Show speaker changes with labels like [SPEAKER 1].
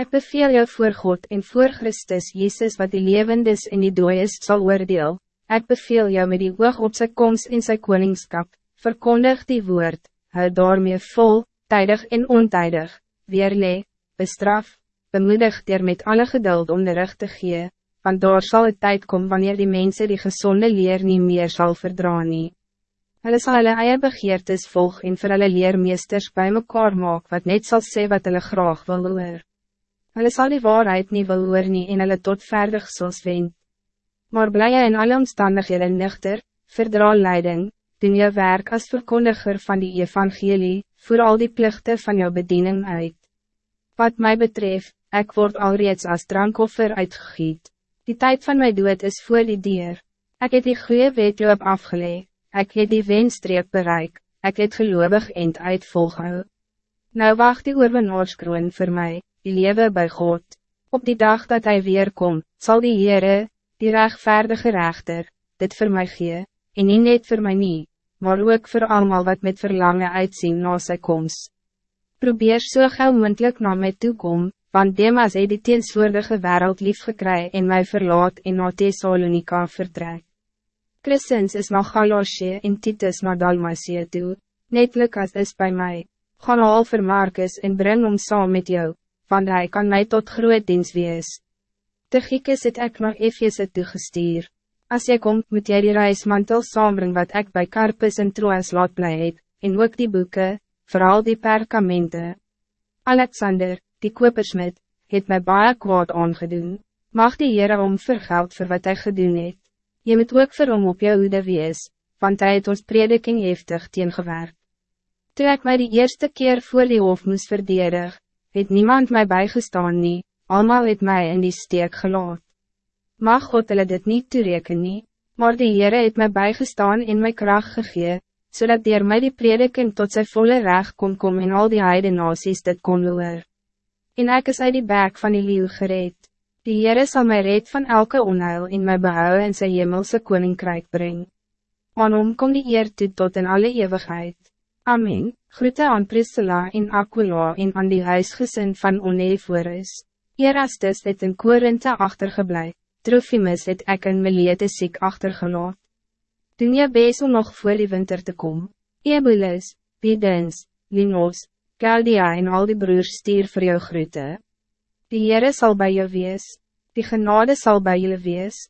[SPEAKER 1] Ik beveel jou voor God en voor Christus Jezus wat die levendes en die dooies zal oordeel. Ik beveel jou met die oog op zijn komst in zijn koningskap. Verkondig die woord, hou daarmee vol, tijdig en ontijdig, weerlee, bestraf, bemoedig er met alle geduld om de recht te gee, want daar zal het tijd komen wanneer die mensen die gezonde leer niet meer zal verdraaien. Hulle sal hulle eie begeertes volg en vir hulle leermeesters by mekaar maak wat net zal sê wat hulle graag wil hoor. Hulle sal die waarheid nie wil hoor nie en hulle tot verdig soos wend. Maar bly jy in alle omstandighede nuchter, verdra leiding, doen je werk als verkondiger van die evangelie, voor al die plichten van jouw bediening uit. Wat mij betreft, ik word alreeds als drankoffer uitgegiet. Die tijd van mijn dood is voor die dier. Ik heb die goede wetloop afgelegd. Ik heb die wenstreep bereik, ik het gelovig eind uitvolgou. Nou wacht die oorwinnaarskroon voor mij, die lewe bij God. Op die dag dat hij weer komt, zal die Heere, die rechtvaardige rechter, dit voor mij gee, en nie net voor mij niet, maar ook voor allemaal wat met verlangen uitzien na sy komst. Probeer so gauw muntlik na my toekom, want Demas het die teenswoordige wereld lief gekry en mij verlaat en na Thessalonika vertrek. Christens is na Galasje en Titus na Dalmatie toe, net Lucas is bij mij. Gaan al vir Marcus en breng hom saam met jou, want hij kan mij tot groot dienst wees. De Giekes het ek na Efjese toegestuur. As jy kom, moet jy die reismantel saambring wat ik bij Carpus en Troas laat bly het, en ook die boeken, vooral die perkamenten. Alexander, die kopersmid, het mij baie kwaad aangedoen. Mag die Heere om vergeld voor wat hij gedoen het. Je moet ook vir hom op jou hoede wees, want hij het ons prediking heftig teengewerk. Toe ek my die eerste keer voor die hof moes verdedig, het niemand mij bijgestaan nie, allemaal het mij in die steek gelaat. Mag God hulle dit niet toereken nie, maar die Heere het mij bijgestaan in mijn kracht gegee, zodat so my die prediking tot zijn volle recht kon kom en al die heide nasies dit kon loer. En ek is uit die bek van die leeuw gereed. Die Heere zal mij red van elke onheil in my behou en sy hemelse koninkrijk breng. Aan hom kom die eer toe tot in alle eeuwigheid. Amen, groete aan Priscilla en Aquila en aan die huisgesin van Oneforus. Erastus het in Korinthe achtergeblij, Trofimus het ek in Milete ziek achtergelaat. Doen je best om nog voor die winter te komen. Ebulus, Pidens, Linos, Galdia en al die broers stier voor jou groete. Die Heere zal bij je wees, die genade zal bij jullie wees.